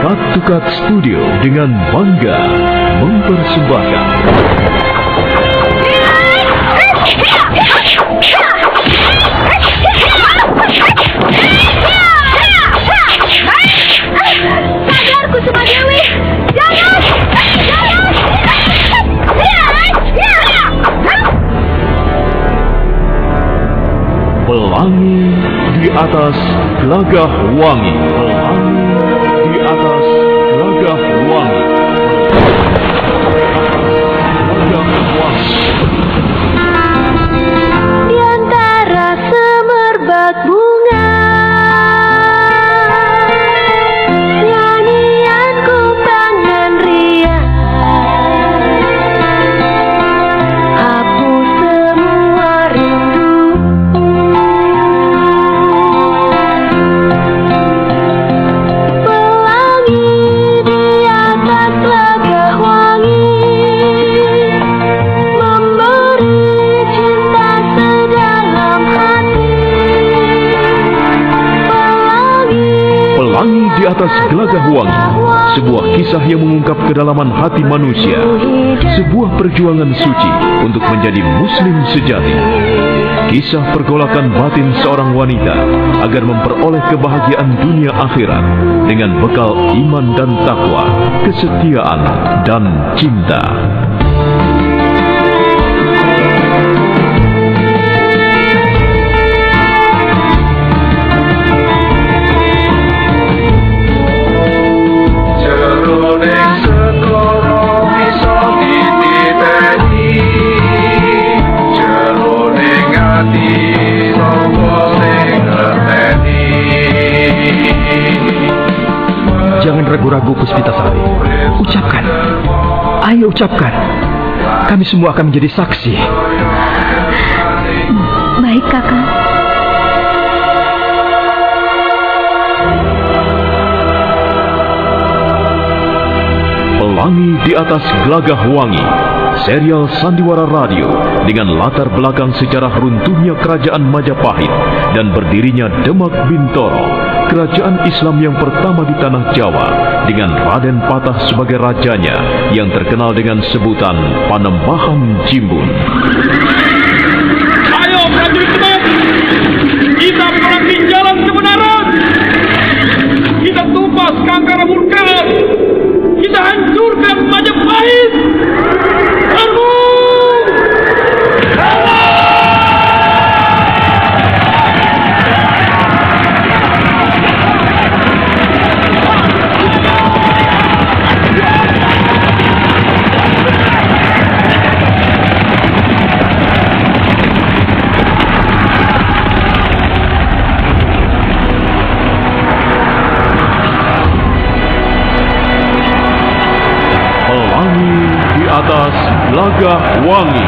Cut Studio dengan bangga mempersembahkan! Pelangi di atas gelagah wangi. Pelangi kedalaman hati manusia. Sebuah perjuangan suci untuk menjadi muslim sejati. Kisah pergolakan batin seorang wanita agar memperoleh kebahagiaan dunia akhirat dengan bekal iman dan takwa, kesetiaan dan cinta. Ucapkan. Kami semua akan menjadi saksi. Baik kakak Pelangi di atas gelagah wangi. Serial Sandiwara Radio dengan latar belakang sejarah runtuhnya kerajaan Majapahit dan berdirinya Demak Bintoro, kerajaan Islam yang pertama di tanah Jawa dengan Raden Patah sebagai rajanya yang terkenal dengan sebutan Panembahan Jimbun. Ayo prajurit teman, kita perangi jalan kebenaran. Kita tumpas kangkara murka. Kita hancurkan Majapahit. Gelagah wangi.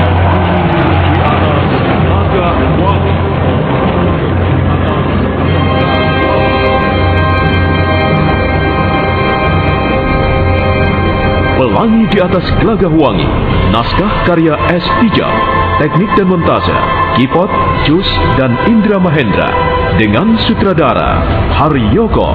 Pelangi di atas gelagah wangi. Naskah karya S. Tijab. Teknik dan montase. Kipot, Jus, dan Indra Mahendra. Dengan sutradara Haryoko.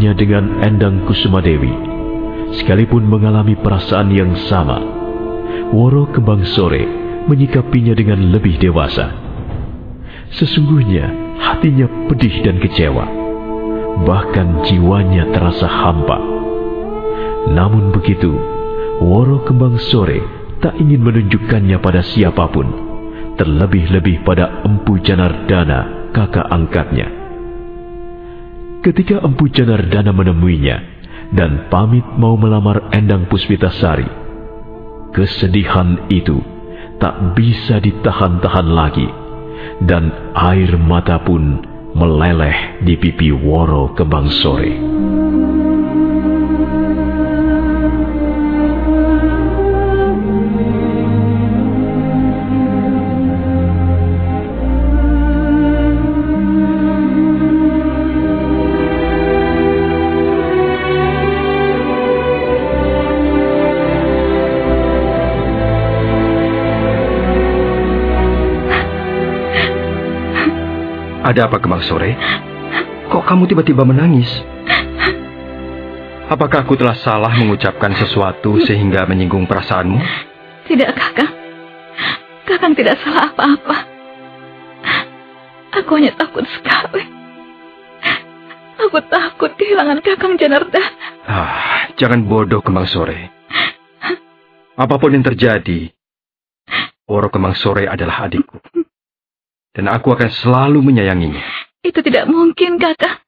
Halnya dengan Endang Kusumadewi, sekalipun mengalami perasaan yang sama, Woro Kembang Sore menyikapinya dengan lebih dewasa. Sesungguhnya hatinya pedih dan kecewa, bahkan jiwanya terasa hampa. Namun begitu, Woro Kembang Sore tak ingin menunjukkannya pada siapa pun, terlebih-lebih pada Empu Janardana, kakak angkatnya. Ketika Empu Janardana menemuinya dan pamit mau melamar Endang Puspitasari, kesedihan itu tak bisa ditahan-tahan lagi dan air mata pun meleleh di pipi Woro Kembang Sore. Ada apa Kemang Sore? Kok kamu tiba-tiba menangis? Apakah aku telah salah mengucapkan sesuatu sehingga menyinggung perasaanmu? Tidak, Kakang. Kakang tidak salah apa-apa. Aku hanya takut sekali. Aku takut kehilangan Kakang Janarda. Ah, jangan bodoh Kemang Sore. Apa pun yang terjadi, Oro Kemang Sore adalah adikku. Dan aku akan selalu menyayanginya. Itu tidak mungkin, Kakang.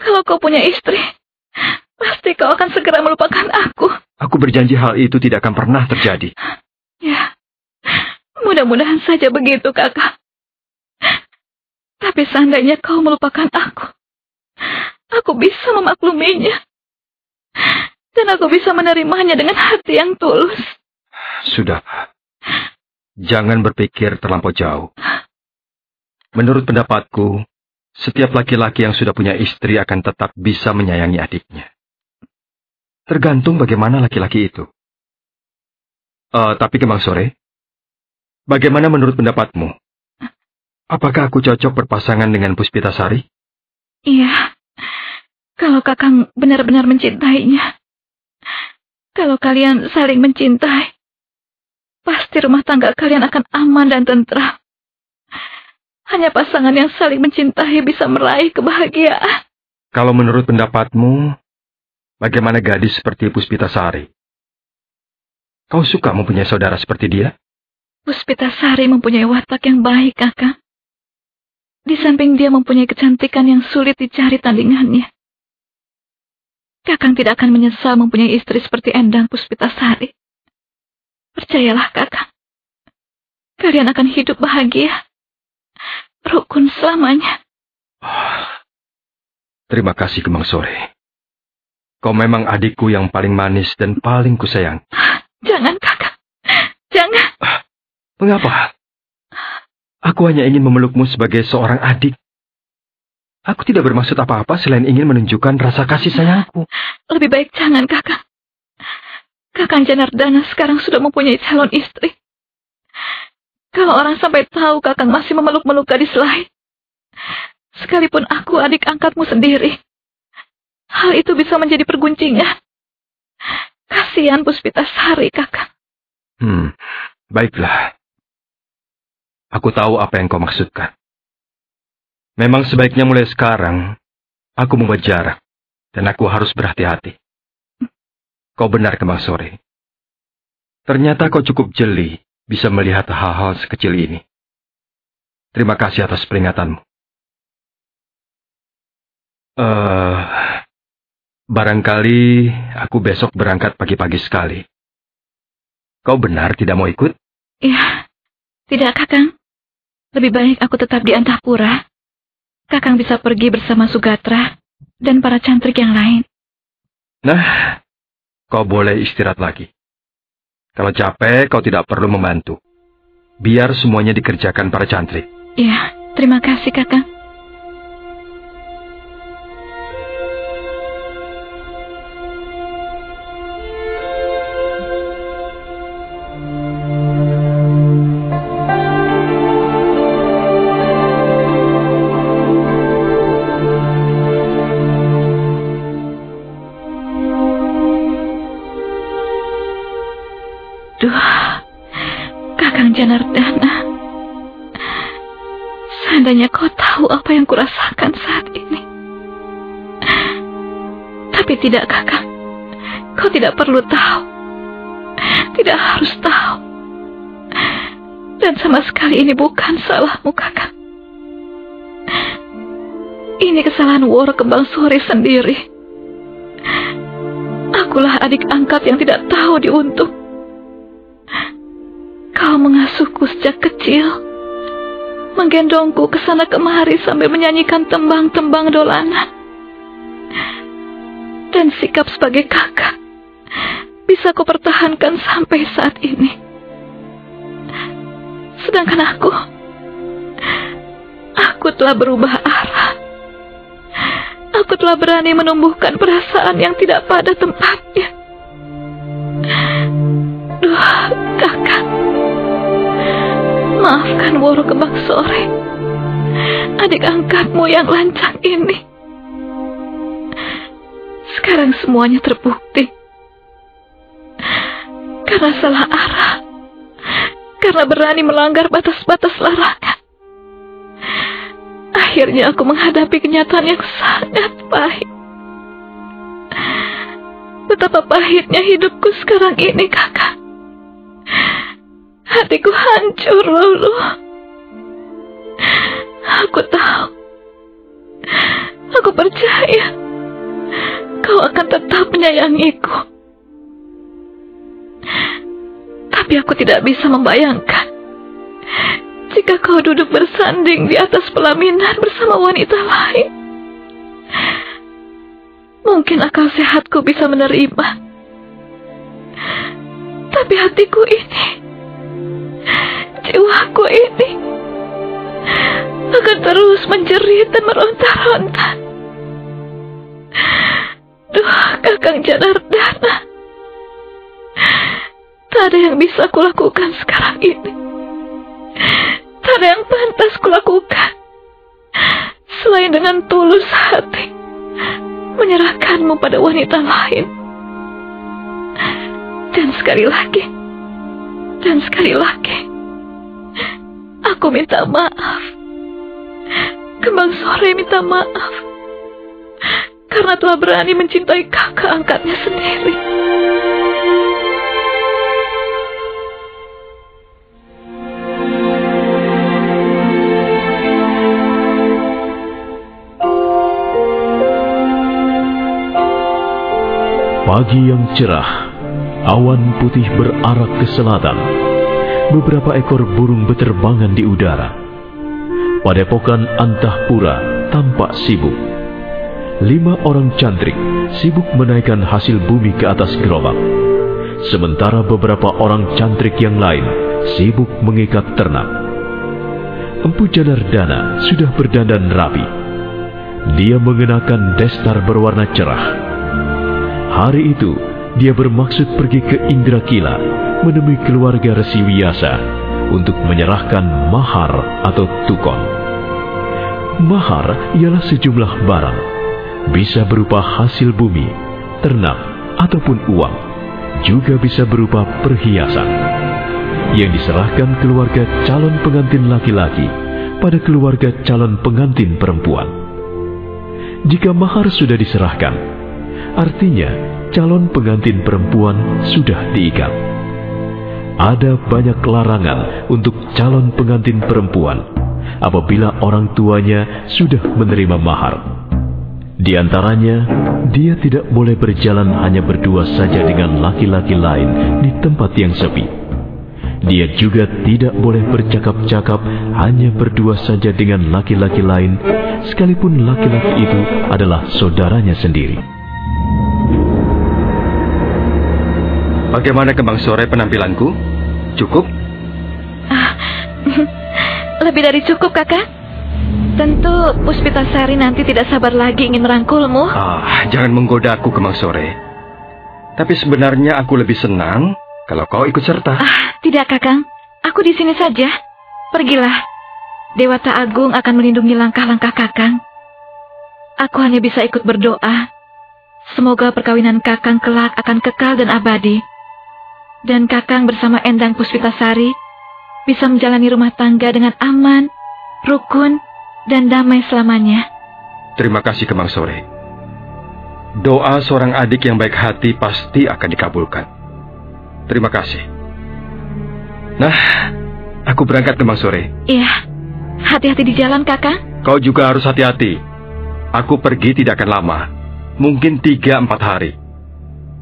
Kalau kau punya istri, pasti kau akan segera melupakan aku. Aku berjanji hal itu tidak akan pernah terjadi. Ya, mudah-mudahan saja begitu, Kakak. Tapi seandainya kau melupakan aku, aku bisa memakluminya. Dan aku bisa menerimanya dengan hati yang tulus. Sudah. Jangan berpikir terlampau jauh. Menurut pendapatku, setiap laki-laki yang sudah punya istri akan tetap bisa menyayangi adiknya. Tergantung bagaimana laki-laki itu. Eh, tapi Kemang Sore, bagaimana menurut pendapatmu? Apakah aku cocok berpasangan dengan Puspitasari? Iya, kalau kakang benar-benar mencintainya. Kalau kalian saling mencintai, pasti rumah tangga kalian akan aman dan tentram. Hanya pasangan yang saling mencintai bisa meraih kebahagiaan. Kalau menurut pendapatmu, bagaimana gadis seperti Puspitasari? Kau suka mempunyai saudara seperti dia? Puspitasari mempunyai watak yang baik, kakak. Di samping dia mempunyai kecantikan yang sulit dicari tandingannya. Kakang tidak akan menyesal mempunyai istri seperti Endang Puspitasari. Percayalah, kakak. Kalian akan hidup bahagia rukun selamanya. Terima kasih Kemang Sore. Kau memang adikku yang paling manis dan paling kusayang. Jangan, kakak. Jangan. Mengapa? Aku hanya ingin memelukmu sebagai seorang adik. Aku tidak bermaksud apa-apa selain ingin menunjukkan rasa kasih sayangku. Lebih baik jangan, kakak. Kakang Janardana sekarang sudah mempunyai calon istri. Kalau orang sampai tahu kakang masih memeluk-meluk gadis lain. Sekalipun aku adik angkatmu sendiri. Hal itu bisa menjadi perguncingan. Kasihan Puspita Sari, kakak. Hmm, baiklah. Aku tahu apa yang kau maksudkan. Memang sebaiknya mulai sekarang, aku membuat jarak. Dan aku harus berhati-hati. Kau benar Kemang Sore. Ternyata kau cukup jeli bisa melihat hal-hal sekecil ini. Terima kasih atas peringatanmu. Uh, barangkali aku besok berangkat pagi-pagi sekali. Kau benar tidak mau ikut? Ya, tidak kakang. Lebih baik aku tetap di Antahpura. Kakang bisa pergi bersama Sugatra dan para cantrik yang lain. Nah, kau boleh istirahat lagi. Kalau capek, kau tidak perlu membantu. Biar semuanya dikerjakan para cantrik. Iya, terima kasih kakak. Tidak, perlu tahu. Tidak harus tahu. Dan sama sekali ini bukan salahmu, kakak. Ini kesalahan Woro Kembang Sore sendiri. Akulah adik angkat yang tidak tahu diuntung. Kau mengasuhku sejak kecil. Menggendongku ke sana kemari sambil menyanyikan tembang-tembang dolanan. Dan sikap sebagai kakak bisa kau pertahankan sampai saat ini. Sedangkan aku, aku telah berubah arah. Aku telah berani menumbuhkan perasaan yang tidak pada tempatnya. Duh, kakak. Maafkan Woro Kembang Sore. Adik angkatmu yang lancang ini. Sekarang semuanya terbukti. Karena salah arah. Karena berani melanggar batas-batas larangan. Akhirnya aku menghadapi kenyataan yang sangat pahit. Betapa pahitnya hidupku sekarang ini, kakak. Hatiku hancur, Lulu. Aku tahu. Aku percaya. Kau akan tetap menyayangiku. Tapi aku tidak bisa membayangkan jika kau duduk bersanding di atas pelaminan bersama wanita lain. Mungkin akal sehatku bisa menerima. Tapi hatiku ini, jiwaku ini, akan terus menjerit dan meronta-ronta. Duh, Kakang Janardana. Tak ada yang bisa kulakukan sekarang ini. Tak ada yang pantas kulakukan. Selain dengan tulus hati. Menyerahkanmu pada wanita lain. Dan sekali lagi. Dan sekali lagi. Aku minta maaf. Kembang sore minta maaf. Karena telah berani mencintai kakak angkatnya sendiri. Pagi yang cerah, awan putih berarak ke selatan. Beberapa ekor burung beterbangan di udara. Padepokan Antahpura tampak sibuk. Lima orang cantrik sibuk menaikkan hasil bumi ke atas gerobak. Sementara beberapa orang cantrik yang lain sibuk mengikat ternak. Empu Janardana sudah berdandan rapi. Dia mengenakan destar berwarna cerah Hari itu, dia bermaksud pergi ke Indrakila menemui keluarga Resi Wiyasa untuk menyerahkan mahar atau tukon. Mahar ialah sejumlah barang, bisa berupa hasil bumi, ternak, ataupun uang, juga bisa berupa perhiasan yang diserahkan keluarga calon pengantin laki-laki pada keluarga calon pengantin perempuan. Jika mahar sudah diserahkan, Artinya, calon pengantin perempuan sudah diikat. Ada banyak larangan untuk calon pengantin perempuan apabila orang tuanya sudah menerima mahar. Di antaranya, dia tidak boleh berjalan hanya berdua saja dengan laki-laki lain di tempat yang sepi. Dia juga tidak boleh bercakap-cakap hanya berdua saja dengan laki-laki lain, sekalipun laki-laki itu adalah saudaranya sendiri. Bagaimana kembang sore penampilanku? Cukup? Ah, lebih dari cukup, kakak. Tentu Puspitasari nanti tidak sabar lagi ingin merangkulmu. Ah, jangan menggoda aku kembang sore. Tapi sebenarnya aku lebih senang kalau kau ikut serta. Ah, tidak, kakang. Aku di sini saja. Pergilah. Dewata Agung akan melindungi langkah-langkah kakang. Aku hanya bisa ikut berdoa. Semoga perkawinan kakang kelak akan kekal dan abadi dan Kakang bersama Endang Puspitasari bisa menjalani rumah tangga dengan aman, rukun, dan damai selamanya. Terima kasih Kemang Sore. Doa seorang adik yang baik hati pasti akan dikabulkan. Terima kasih. Nah, aku berangkat kembang sore. Iya. Hati-hati di jalan, Kakang. Kau juga harus hati-hati. Aku pergi tidak akan lama. Mungkin tiga empat hari.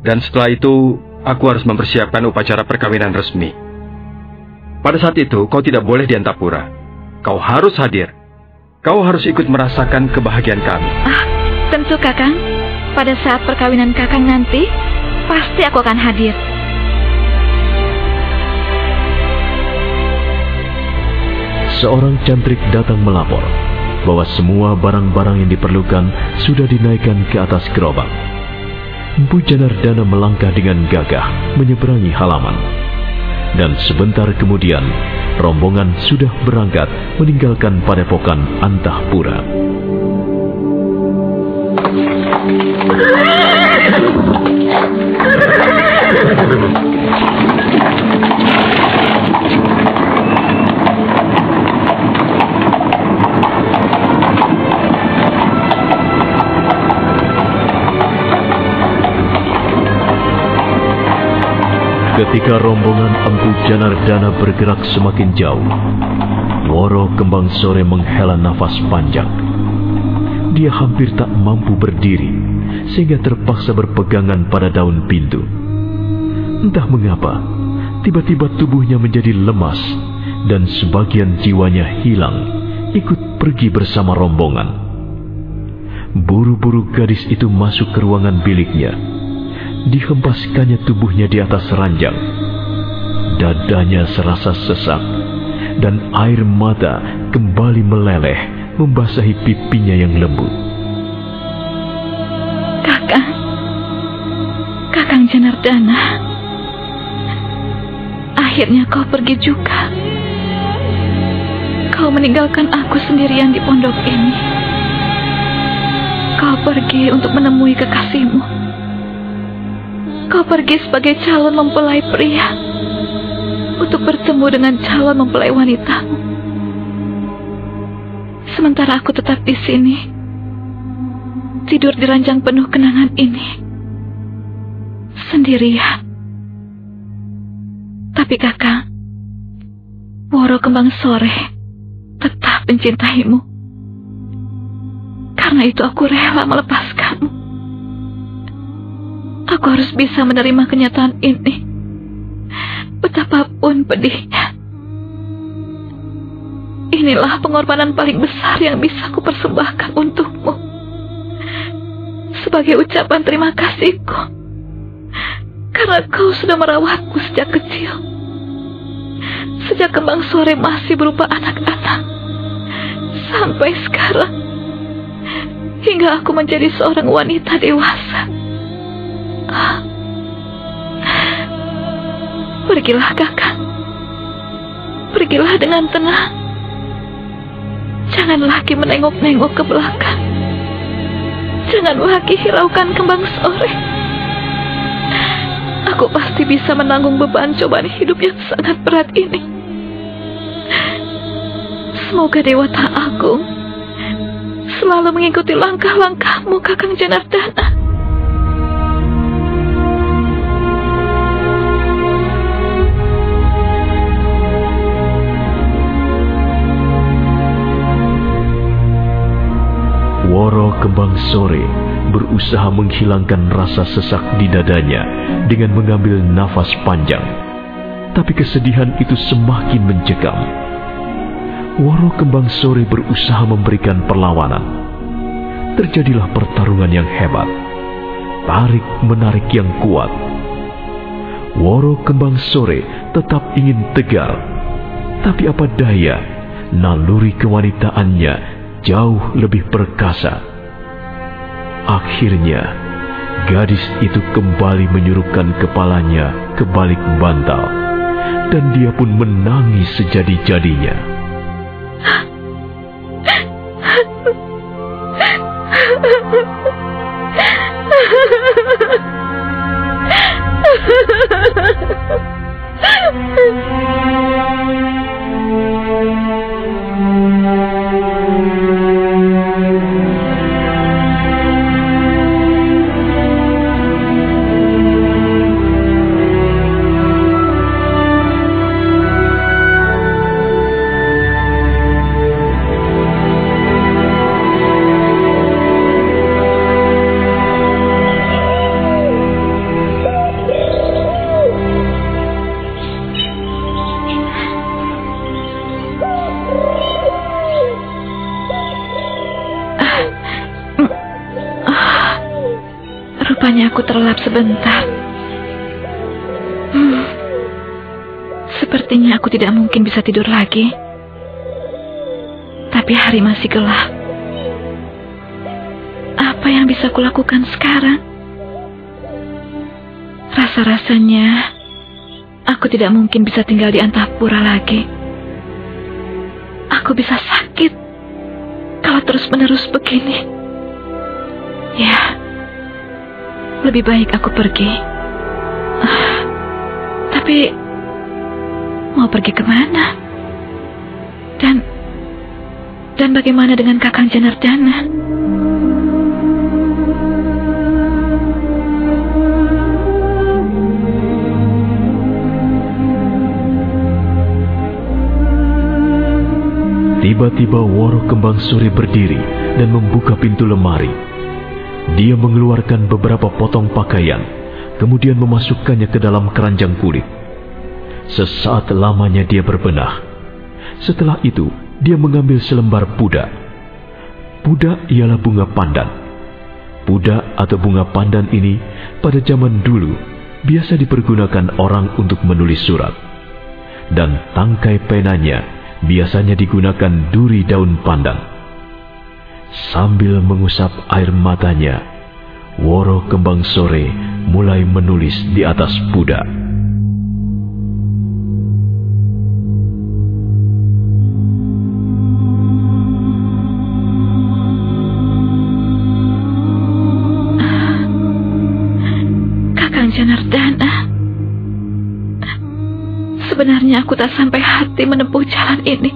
Dan setelah itu, aku harus mempersiapkan upacara perkawinan resmi. Pada saat itu, kau tidak boleh di Antapura. Kau harus hadir. Kau harus ikut merasakan kebahagiaan kami. Ah, tentu, Kakang. Pada saat perkawinan Kakang nanti, pasti aku akan hadir. Seorang cantrik datang melapor bahwa semua barang-barang yang diperlukan sudah dinaikkan ke atas gerobak. Empu Janardana melangkah dengan gagah menyeberangi halaman. Dan sebentar kemudian, rombongan sudah berangkat meninggalkan padepokan Antahpura. Ketika rombongan Empu Janardana bergerak semakin jauh, Woro Kembang Sore menghela nafas panjang. Dia hampir tak mampu berdiri, sehingga terpaksa berpegangan pada daun pintu. Entah mengapa, tiba-tiba tubuhnya menjadi lemas, dan sebagian jiwanya hilang, ikut pergi bersama rombongan. Buru-buru gadis itu masuk ke ruangan biliknya, dihempaskannya tubuhnya di atas ranjang. Dadanya serasa sesak, dan air mata kembali meleleh membasahi pipinya yang lembut. Kakang, Kakang Janardana, akhirnya kau pergi juga. Kau meninggalkan aku sendirian di pondok ini. Kau pergi untuk menemui kekasihmu. Kau pergi sebagai calon mempelai pria untuk bertemu dengan calon mempelai wanita. Sementara aku tetap di sini, tidur di ranjang penuh kenangan ini, sendirian. Tapi kakak, Woro Kembang Sore tetap mencintaimu. Karena itu aku rela melepaskanmu. Aku harus bisa menerima kenyataan ini. Betapapun pedihnya. Inilah pengorbanan paling besar yang bisa aku persembahkan untukmu. Sebagai ucapan terima kasihku. Karena kau sudah merawatku sejak kecil. Sejak kembang sore masih berupa anak-anak. Sampai sekarang. Hingga aku menjadi seorang wanita dewasa. Pergilah kakak. Pergilah dengan tenang. Jangan lagi menengok-nengok ke belakang. Jangan lagi hiraukan kembang sore. Aku pasti bisa menanggung beban cobaan hidup yang sangat berat ini. Semoga Dewata Agung selalu mengikuti langkah-langkahmu, Kakang Janardana. Kembang Sore berusaha menghilangkan rasa sesak di dadanya dengan mengambil nafas panjang. Tapi kesedihan itu semakin mencekam. Woro Kembang Sore berusaha memberikan perlawanan. Terjadilah pertarungan yang hebat. Tarik-menarik yang kuat. Woro Kembang Sore tetap ingin tegar. Tapi apa daya, naluri kewanitaannya jauh lebih perkasa. Akhirnya, gadis itu kembali menyurupkan kepalanya ke balik bantal, dan dia pun menangis sejadi-jadinya. bisa tidur lagi. Tapi hari masih gelap. Apa yang bisa kulakukan sekarang? Rasa-rasanya aku tidak mungkin bisa tinggal di Antapura lagi. Aku bisa sakit kalau terus-menerus begini. Ya, lebih baik aku pergi. Ah, tapi mau pergi ke mana? Dan dan bagaimana dengan Kakang Janardana? Tiba-tiba Woro Kembang Sore berdiri dan membuka pintu lemari. Dia mengeluarkan beberapa potong pakaian, kemudian memasukkannya ke dalam keranjang kulit. Sesaat lamanya dia berbenah. Setelah itu, dia mengambil selembar puda. Puda ialah bunga pandan. Puda atau bunga pandan ini pada zaman dulu biasa dipergunakan orang untuk menulis surat. Dan tangkai penanya biasanya digunakan duri daun pandan. Sambil mengusap air matanya, Woro Kembang Sore mulai menulis di atas puda. Aku tak sampai hati menempuh jalan ini.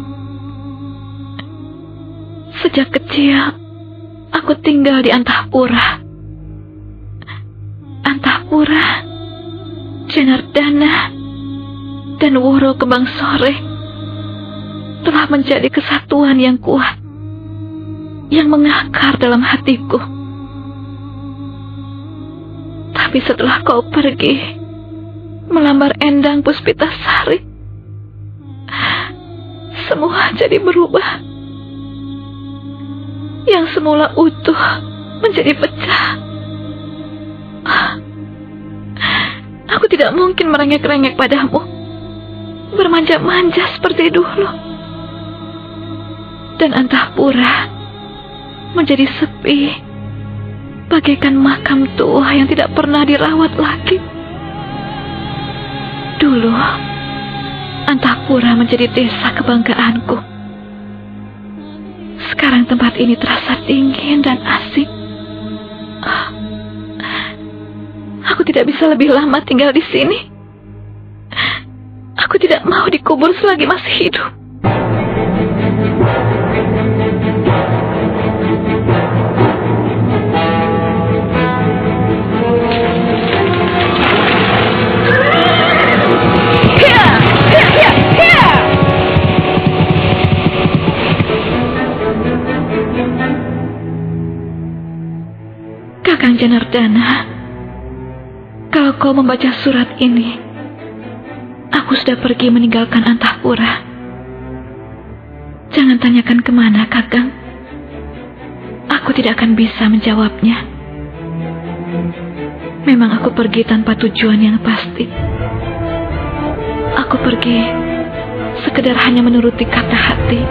Sejak kecil, aku tinggal di Antahpura. Antahpura, Janardana, dan Woro Kembang Sore telah menjadi kesatuan yang kuat yang mengakar dalam hatiku. Tapi setelah kau pergi, melambar endang puspita sari. Semua jadi berubah. Yang semula utuh menjadi pecah. Aku tidak mungkin merengek-rengek padamu. Bermanja-manja seperti dulu. Dan antahpura menjadi sepi. Bagaikan makam tua yang tidak pernah dirawat lagi. Dulu, Antapura menjadi desa kebanggaanku. Sekarang tempat ini terasa dingin dan asing. Ah, aku tidak bisa lebih lama tinggal di sini. Aku tidak mau dikubur selagi masih hidup. Janardana, kalau kau membaca surat ini, aku sudah pergi meninggalkan Antahpura. Jangan tanyakan ke mana, Kakang. Aku tidak akan bisa menjawabnya. Memang aku pergi tanpa tujuan yang pasti. Aku pergi sekedar hanya menuruti kata hati.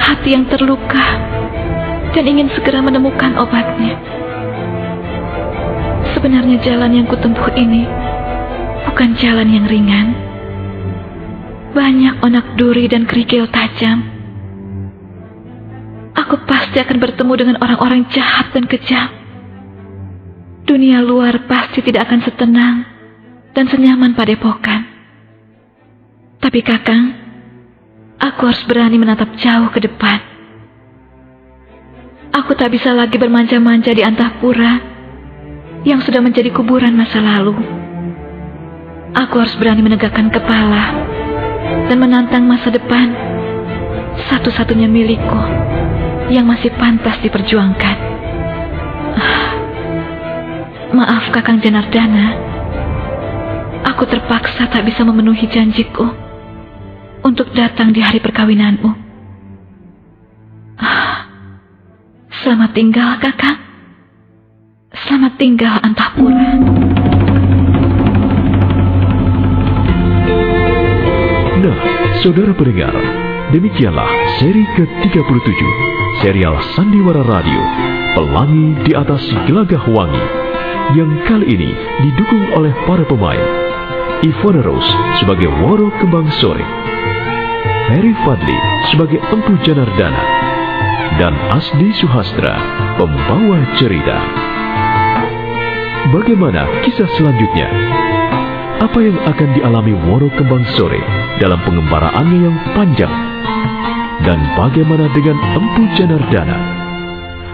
Hati yang terluka dan ingin segera menemukan obatnya. Sebenarnya jalan yang kutempuh ini bukan jalan yang ringan. Banyak onak duri dan kerikil tajam. Aku pasti akan bertemu dengan orang-orang jahat dan kejam. Dunia luar pasti tidak akan setenang dan senyaman padepokan. Tapi kakang, aku harus berani menatap jauh ke depan. Aku tak bisa lagi bermanja-manja di antahpura yang sudah menjadi kuburan masa lalu. Aku harus berani menegakkan kepala dan menantang masa depan satu-satunya milikku yang masih pantas diperjuangkan. Ah, maaf Kakang Janardana, aku terpaksa tak bisa memenuhi janjiku untuk datang di hari perkawinanmu. Selamat tinggal, kakak. Selamat tinggal Antapura. Nah, saudara pendengar, demikianlah seri ke-37 serial Sandiwara Radio, Pelangi di atas Gelagah Wangi, yang kali ini didukung oleh para pemain. Ivana Rose sebagai Woro Kembang Sore, Ferry Fadli sebagai Empu Janardana, dan Asdi Suhastra, pembawa cerita. Bagaimana kisah selanjutnya? Apa yang akan dialami Woro Kembang Sore dalam pengembaraannya yang panjang? Dan bagaimana dengan Empu Janardana?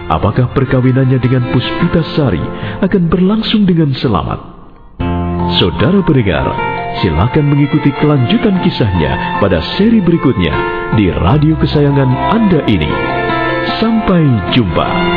Apakah perkawinannya dengan Puspita Sari akan berlangsung dengan selamat? Saudara pendengar, silakan mengikuti kelanjutan kisahnya pada seri berikutnya di radio kesayangan Anda ini. Sampai jumpa.